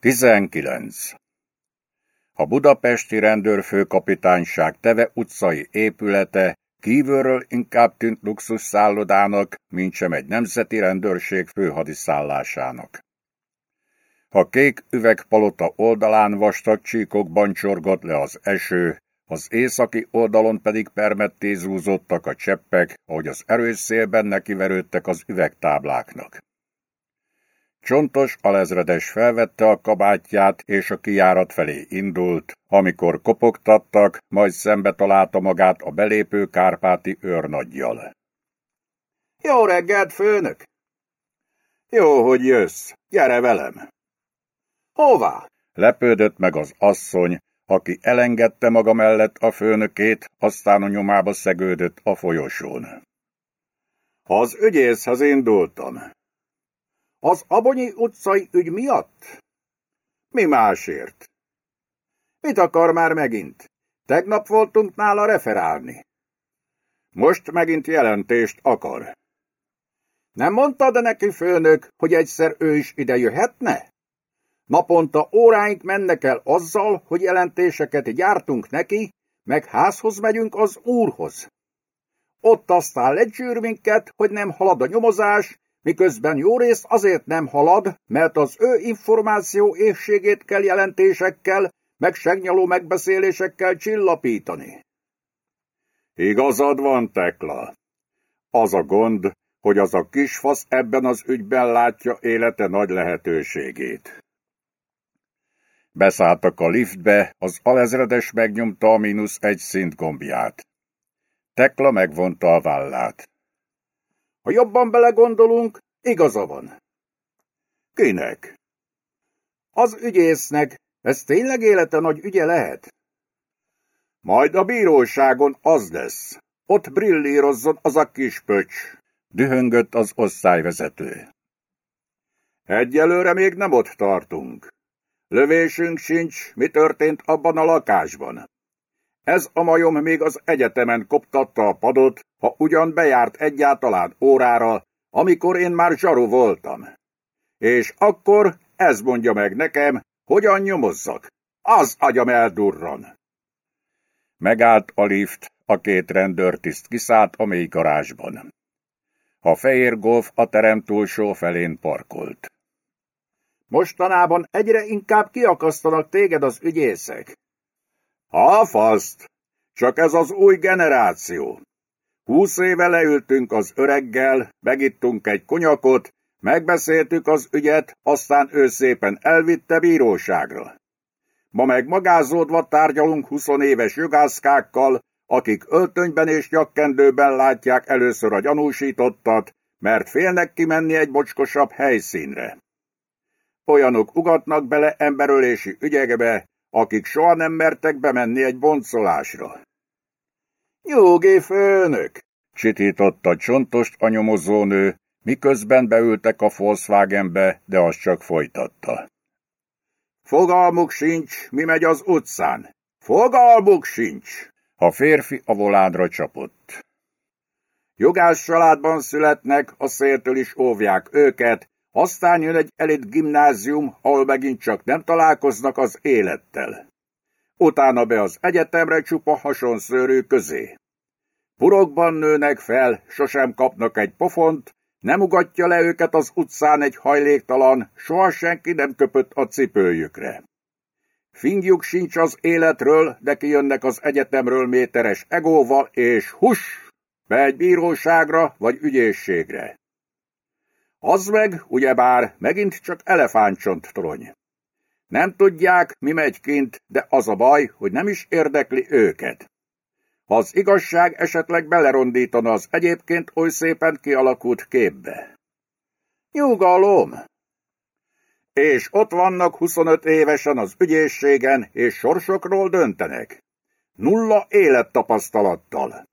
19. A budapesti rendőrfőkapitányság Teve utcai épülete kívülről inkább tűnt luxus szállodának, mint sem egy nemzeti rendőrség főhadiszállásának. A kék üvegpalota oldalán vastag csíkokban csorgott le az eső, az északi oldalon pedig permetté zúzottak a cseppek, ahogy az erős szélben nekiverődtek az üvegtábláknak. Csontos alezredes felvette a kabátját, és a kijárat felé indult, amikor kopogtattak, majd szembe találta magát a belépő kárpáti őrnaggyal. Jó reggelt, főnök! Jó, hogy jössz. Gyere velem! Hová? Lepődött meg az asszony, aki elengedte maga mellett a főnökét, aztán a nyomába szegődött a folyosón. Az ügyészhez indultam. Az Abonyi utcai ügy miatt? Mi másért? Mit akar már megint? Tegnap voltunk nála referálni. Most megint jelentést akar. Nem mondtad neki, főnök, hogy egyszer ő is ide jöhetne? Naponta óráink mennek el azzal, hogy jelentéseket gyártunk neki, meg házhoz megyünk az úrhoz. Ott aztán legyűr minket, hogy nem halad a nyomozás, miközben jó részt azért nem halad, mert az ő információ évségét kell jelentésekkel, meg segnyaló megbeszélésekkel csillapítani. Igazad van, Tekla. Az a gond, hogy az a kisfasz ebben az ügyben látja élete nagy lehetőségét. Beszálltak a liftbe, az alezredes megnyomta a mínusz egy szint gombját. Tekla megvonta a vállát. Ha jobban belegondolunk, igaza van. Kinek? Az ügyésznek. Ez tényleg élete nagy ügye lehet? Majd a bíróságon az lesz. Ott brillírozzon az a kis pöcs, dühöngött az osztályvezető. Egyelőre még nem ott tartunk. Lövésünk sincs, mi történt abban a lakásban. Ez a majom még az egyetemen koptatta a padot, ha ugyan bejárt egyáltalán órára, amikor én már zsaru voltam. És akkor ez mondja meg nekem, hogyan nyomozzak. Az agyam eldurran. Megállt a lift, a két rendőrtiszt kiszállt a mély garázsban. A fehér golf a terem túlsó felén parkolt. Mostanában egyre inkább kiakasztanak téged az ügyészek. A faszt! Csak ez az új generáció. Húsz éve leültünk az öreggel, megittunk egy konyakot, megbeszéltük az ügyet, aztán ő szépen elvitte bíróságra. Ma meg magázódva tárgyalunk huszonéves jogászkákkal, akik öltönyben és nyakkendőben látják először a gyanúsítottat, mert félnek kimenni egy bocskosabb helyszínre. Olyanok ugatnak bele emberölési ügyekbe, akik soha nem mertek bemenni egy boncolásra. Jogi főnök! Csitította csontost a nyomozónő, miközben beültek a Volkswagenbe, de az csak folytatta. Fogalmuk sincs, mi megy az utcán. Fogalmuk sincs! A férfi a voládra csapott. Jogász családban születnek, a széltől is óvják őket, aztán jön egy elit gimnázium, ahol megint csak nem találkoznak az élettel. Utána be az egyetemre csupa hasonszőrű közé. Burokban nőnek fel, sosem kapnak egy pofont, nem ugatja le őket az utcán egy hajléktalan, soha senki nem köpött a cipőjükre. Fingjuk sincs az életről, de kijönnek az egyetemről méteres egóval, és hus, be egy bíróságra vagy ügyészségre. Az meg, ugyebár, megint csak elefántcsont torony. Nem tudják, mi megy kint, de az a baj, hogy nem is érdekli őket. Ha az igazság esetleg belerondítana az egyébként oly szépen kialakult képbe. Nyugalom! És ott vannak 25 évesen az ügyészségen, és sorsokról döntenek. Nulla élettapasztalattal.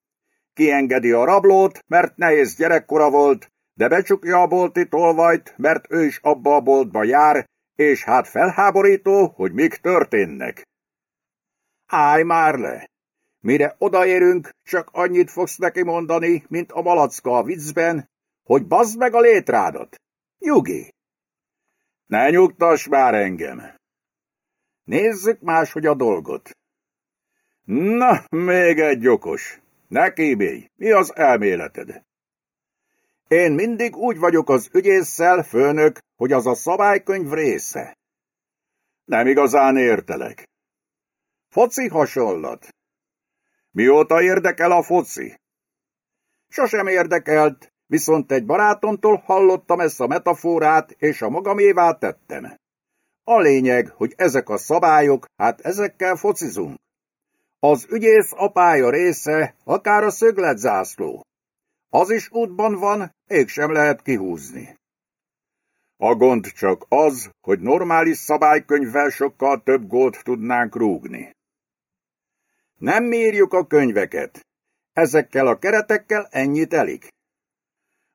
Kiengedi a rablót, mert nehéz gyerekkora volt, de becsukja a bolti tolvajt, mert ő is abba a boltba jár, és hát felháborító, hogy mik történnek. Állj már le! Mire odaérünk, csak annyit fogsz neki mondani, mint a malacka a viccben, hogy bazd meg a létrádat. Nyugi! Ne nyugtass már engem! Nézzük máshogy a dolgot. Na, még egy okos. Ne kímélj, mi az elméleted? Én mindig úgy vagyok az ügyésszel, főnök, hogy az a szabálykönyv része. Nem igazán értelek. Foci hasonlat. Mióta érdekel a foci? Sosem érdekelt, viszont egy barátomtól hallottam ezt a metaforát, és a magamévá tettem. A lényeg, hogy ezek a szabályok, hát ezekkel focizunk. Az ügyész apája része, akár a szögletzászló. Az is útban van, mégsem lehet kihúzni. A gond csak az, hogy normális szabálykönyvvel sokkal több gólt tudnánk rúgni. Nem mérjük a könyveket. Ezekkel a keretekkel ennyit elik.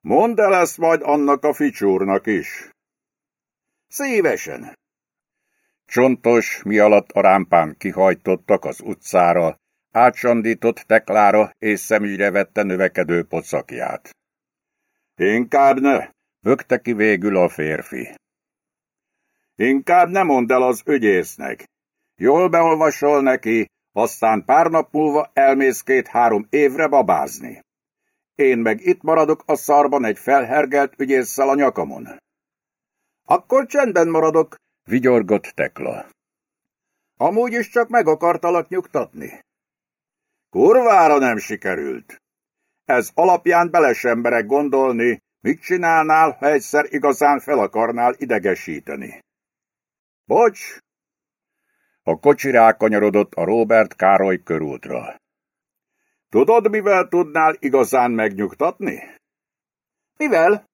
Mondd el ezt majd annak a ficsúrnak is. Szívesen. Csontos, mi alatt a rámpán kihajtottak az utcára, átsandított teklára és szemügyre vette növekedő pocakját. Inkább ne, bökte ki végül a férfi. Inkább ne mondd el az ügyésznek. Jól beolvasol neki, aztán pár nap múlva elmész két-három évre babázni. Én meg itt maradok a szarban egy felhergelt ügyésszel a nyakamon. Akkor csendben maradok, vigyorgott Tekla. Amúgy is csak meg akartalak nyugtatni. Kurvára nem sikerült. Ez alapján beles emberek gondolni, mit csinálnál, ha egyszer igazán fel akarnál idegesíteni. Bocs! A kocsi rákanyarodott a Robert Károly körútra. Tudod, mivel tudnál igazán megnyugtatni? Mivel?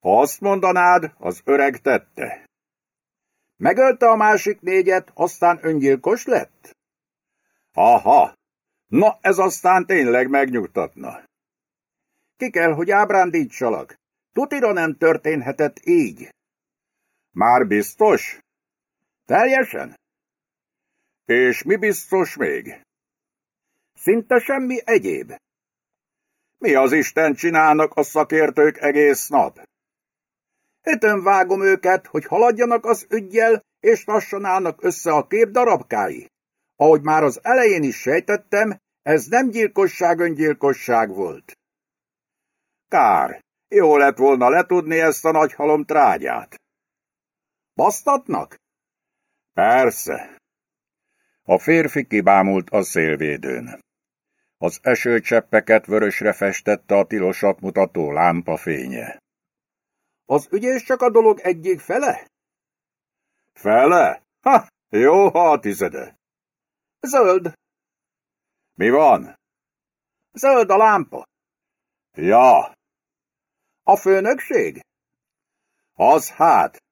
Ha azt mondanád, az öreg tette. Megölte a másik négyet, aztán öngyilkos lett? Aha, na ez aztán tényleg megnyugtatna. Ki kell, hogy ábrándítsalak. Tutira nem történhetett így. Már biztos? Teljesen? És mi biztos még? Szinte semmi egyéb. Mi az Isten csinálnak a szakértők egész nap? Ötön vágom őket, hogy haladjanak az ügyjel, és lassan állnak össze a kép darabkái. Ahogy már az elején is sejtettem, ez nem gyilkosság öngyilkosság volt. Kár, jó lett volna letudni ezt a nagy halom trágyát. Basztatnak? Persze. A férfi kibámult a szélvédőn. Az esőcseppeket vörösre festette a tilosat mutató lámpa fénye. Az ügyés csak a dolog egyik fele? Fele? Ha, jó, ha a tizede. Zöld. Mi van? Zöld a lámpa. Ja. A főnökség? Az hát.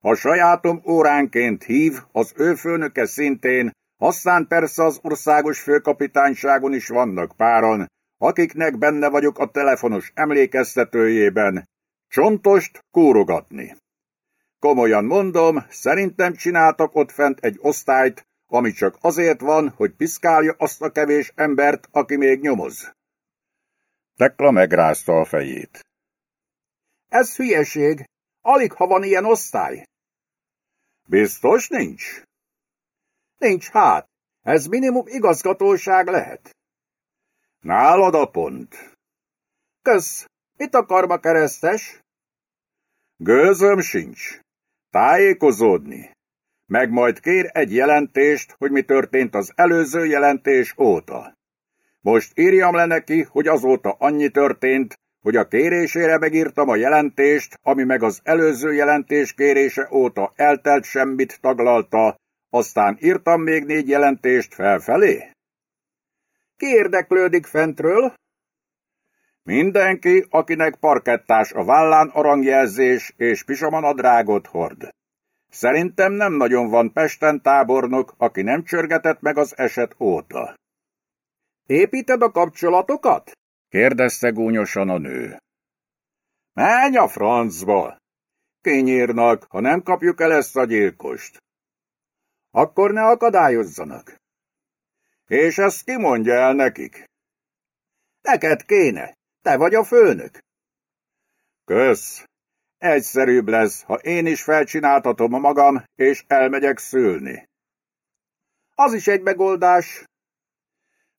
A sajátom óránként hív, az ő főnöke szintén, aztán persze az országos főkapitányságon is vannak páran, akiknek benne vagyok a telefonos emlékeztetőjében, csontost kúrogatni. Komolyan mondom, szerintem csináltak ott fent egy osztályt, ami csak azért van, hogy piszkálja azt a kevés embert, aki még nyomoz. Tekla megrázta a fejét. Ez hülyeség. Alig ha van ilyen osztály. Biztos nincs? Nincs hát. Ez minimum igazgatóság lehet. Nálad a pont. Kösz. Mit akar ma keresztes? Gőzöm sincs. Tájékozódni. Meg majd kér egy jelentést, hogy mi történt az előző jelentés óta. Most írjam le neki, hogy azóta annyi történt, hogy a kérésére megírtam a jelentést, ami meg az előző jelentés kérése óta eltelt semmit taglalta, aztán írtam még négy jelentést felfelé. Ki érdeklődik fentről? Mindenki, akinek parkettás a vállán arangjelzés és pisamanadrágot hord. Szerintem nem nagyon van Pesten tábornok, aki nem csörgetett meg az eset óta. Építed a kapcsolatokat? kérdezte gúnyosan a nő. Menj a francba! Kinyírnak, ha nem kapjuk el ezt a gyilkost. Akkor ne akadályozzanak. És ezt ki mondja el nekik? Neked kéne. Te vagy a főnök. Kösz. Egyszerűbb lesz, ha én is felcsináltatom magam, és elmegyek szülni. Az is egy megoldás.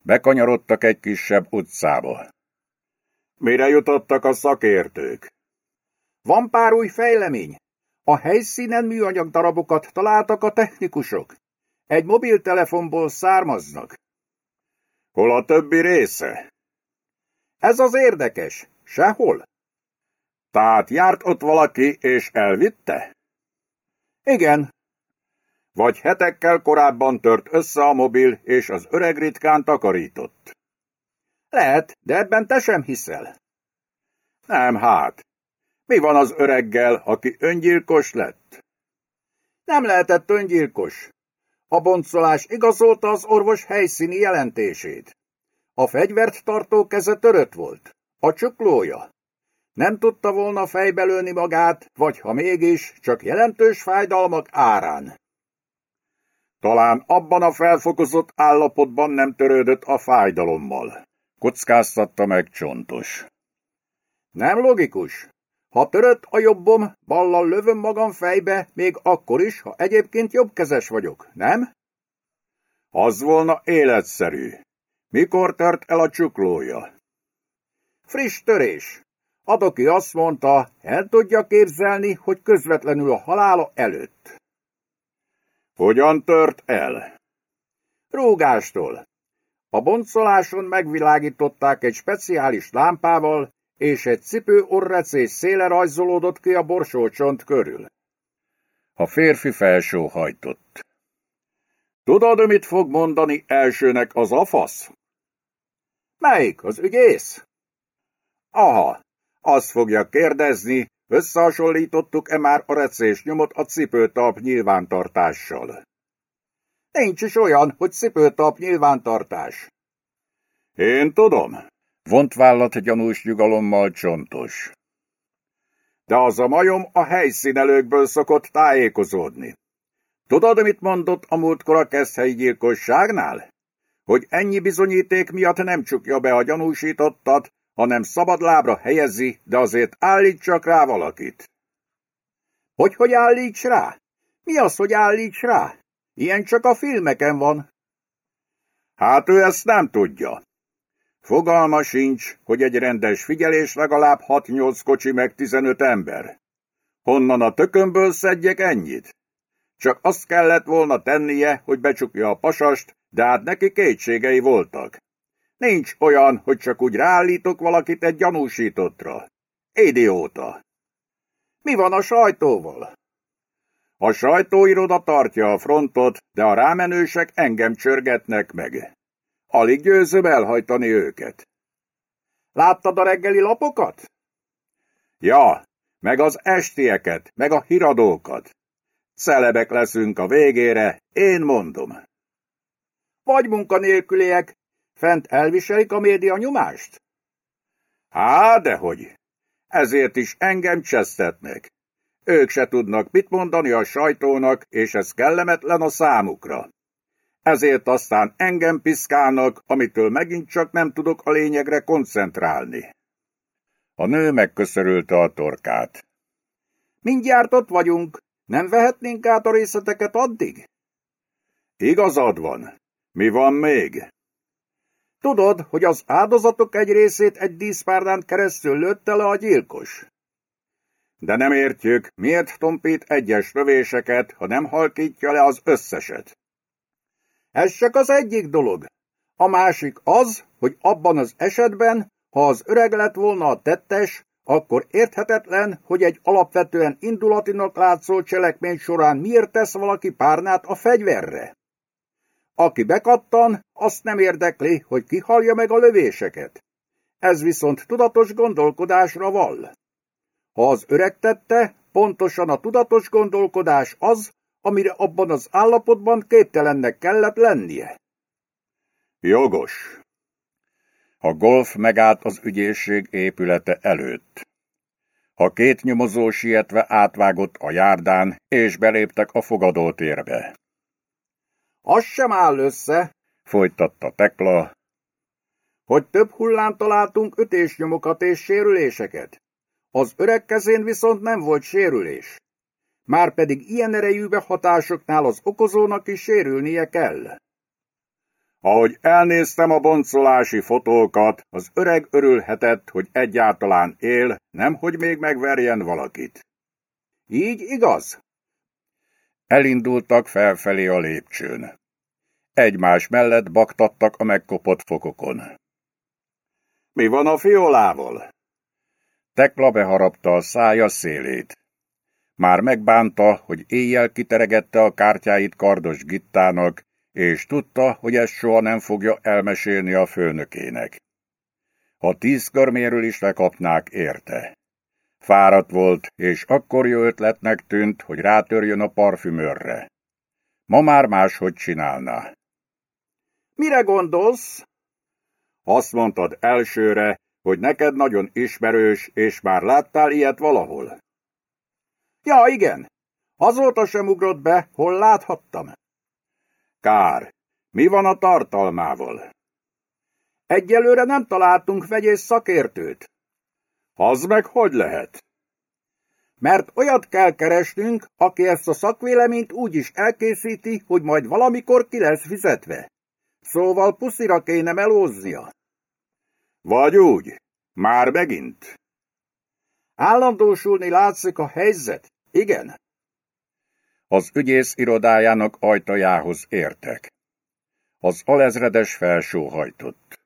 Bekanyarodtak egy kisebb utcába. Mire jutottak a szakértők? Van pár új fejlemény. A helyszínen műanyag darabokat találtak a technikusok. Egy mobiltelefonból származnak. Hol a többi része? Ez az érdekes. Sehol. Tehát járt ott valaki, és elvitte? Igen. Vagy hetekkel korábban tört össze a mobil, és az öreg ritkán takarított. Lehet, de ebben te sem hiszel. Nem hát. Mi van az öreggel, aki öngyilkos lett? Nem lehetett öngyilkos. A boncolás igazolta az orvos helyszíni jelentését. A fegyvert tartó keze törött volt. A csuklója. Nem tudta volna fejbelőni magát, vagy ha mégis, csak jelentős fájdalmak árán. Talán abban a felfokozott állapotban nem törődött a fájdalommal. Kockáztatta meg csontos. Nem logikus. Ha törött a jobbom, ballal lövöm magam fejbe, még akkor is, ha egyébként jobbkezes vagyok, nem? Az volna életszerű. Mikor tört el a csuklója? Friss törés. Adoki azt mondta, el tudja képzelni, hogy közvetlenül a halála előtt. Hogyan tört el? Rúgástól. A boncoláson megvilágították egy speciális lámpával, és egy cipő orrecés széle rajzolódott ki a borsócsont körül. A férfi felsóhajtott. Tudod, mit fog mondani elsőnek az afasz? Melyik, az ügyész? Aha, azt fogja kérdezni, összehasonlítottuk-e már a recés nyomot a cipőtalp nyilvántartással. Nincs is olyan, hogy cipőtalp nyilvántartás. Én tudom, vont vállat gyanús nyugalommal csontos. De az a majom a helyszínelőkből szokott tájékozódni. Tudod, mit mondott a múltkor a keszthelyi gyilkosságnál? Hogy ennyi bizonyíték miatt nem csukja be a gyanúsítottat, hanem szabadlábra helyezi, de azért állítsak rá valakit. Hogy hogy állíts rá? Mi az, hogy állíts rá? Ilyen csak a filmeken van. Hát ő ezt nem tudja. Fogalma sincs, hogy egy rendes figyelés legalább 6-8 kocsi meg 15 ember. Honnan a tökömből szedjek ennyit? Csak azt kellett volna tennie, hogy becsukja a pasast, de hát neki kétségei voltak. Nincs olyan, hogy csak úgy ráállítok valakit egy gyanúsítottra. Idióta. Mi van a sajtóval? A sajtóiroda tartja a frontot, de a rámenősek engem csörgetnek meg. Alig győzöm elhajtani őket. Láttad a reggeli lapokat? Ja, meg az estieket, meg a híradókat. Szelebek leszünk a végére, én mondom. Vagy munkanélküliek, fent elviselik a média nyomást? Há, dehogy. Ezért is engem csesztetnek. Ők se tudnak mit mondani a sajtónak, és ez kellemetlen a számukra. Ezért aztán engem piszkálnak, amitől megint csak nem tudok a lényegre koncentrálni. A nő megköszörülte a torkát. Mindjárt ott vagyunk. Nem vehetnénk át a részleteket addig? Igazad van. Mi van még? Tudod, hogy az áldozatok egy részét egy díszpárdán keresztül lőtte le a gyilkos? De nem értjük, miért tompít egyes rövéseket, ha nem halkítja le az összeset. Ez csak az egyik dolog. A másik az, hogy abban az esetben, ha az öreg lett volna a tettes, akkor érthetetlen, hogy egy alapvetően indulatinak látszó cselekmény során miért tesz valaki párnát a fegyverre. Aki bekattan, azt nem érdekli, hogy kihalja meg a lövéseket. Ez viszont tudatos gondolkodásra vall. Ha az öreg tette, pontosan a tudatos gondolkodás az, amire abban az állapotban képtelennek kellett lennie. Jogos. A golf megállt az ügyészség épülete előtt. A két nyomozó sietve átvágott a járdán, és beléptek a fogadótérbe. Az sem áll össze, folytatta Tekla, hogy több hullán találtunk ütésnyomokat és sérüléseket. Az öreg kezén viszont nem volt sérülés. Márpedig ilyen erejű behatásoknál az okozónak is sérülnie kell. Ahogy elnéztem a boncolási fotókat, az öreg örülhetett, hogy egyáltalán él, nemhogy még megverjen valakit. Így igaz? Elindultak felfelé a lépcsőn. Egymás mellett baktattak a megkopott fokokon. Mi van a fiolával? Tekla beharapta a szája szélét. Már megbánta, hogy éjjel kiteregette a kártyáit kardos Gittának, és tudta, hogy ezt soha nem fogja elmesélni a főnökének. Ha tíz körméről is lekapnák érte. Fáradt volt, és akkor jó ötletnek tűnt, hogy rátörjön a parfümőrre. Ma már máshogy csinálná. Mire gondolsz? Azt mondtad elsőre, hogy neked nagyon ismerős, és már láttál ilyet valahol. Ja, igen. Azóta sem ugrott be, hol láthattam. Kár. Mi van a tartalmával? Egyelőre nem találtunk vegyész szakértőt. Az meg hogy lehet? Mert olyat kell keresnünk, aki ezt a szakvéleményt úgy is elkészíti, hogy majd valamikor ki lesz fizetve. Szóval puszira kéne melóznia. Vagy úgy. Már megint. Állandósulni látszik a helyzet. Igen. Az ügyész irodájának ajtajához értek. Az alezredes felsóhajtott.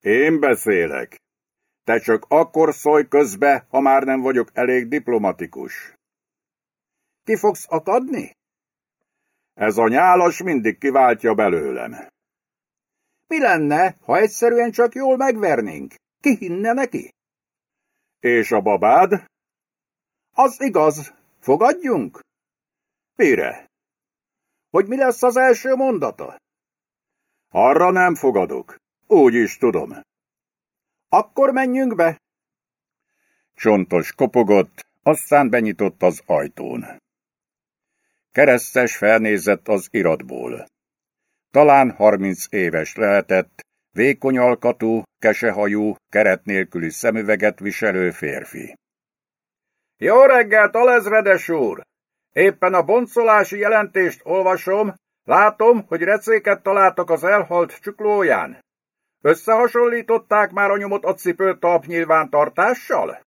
Én beszélek. Te csak akkor szólj közbe, ha már nem vagyok elég diplomatikus. Ki fogsz akadni? Ez a nyálas mindig kiváltja belőlem. Mi lenne, ha egyszerűen csak jól megvernénk? Ki hinne neki? És a babád? Az igaz. Fogadjunk? Mire? Hogy mi lesz az első mondata? Arra nem fogadok. Úgy is tudom. Akkor menjünk be. Csontos kopogott, aztán benyitott az ajtón. Keresztes felnézett az iratból. Talán harminc éves lehetett, vékony alkatú, kesehajú, keret nélküli szemüveget viselő férfi. Jó reggelt, alezredes úr! Éppen a boncolási jelentést olvasom, látom, hogy recéket találtak az elhalt csuklóján. Összehasonlították már a nyomot a cipőtalp nyilvántartással?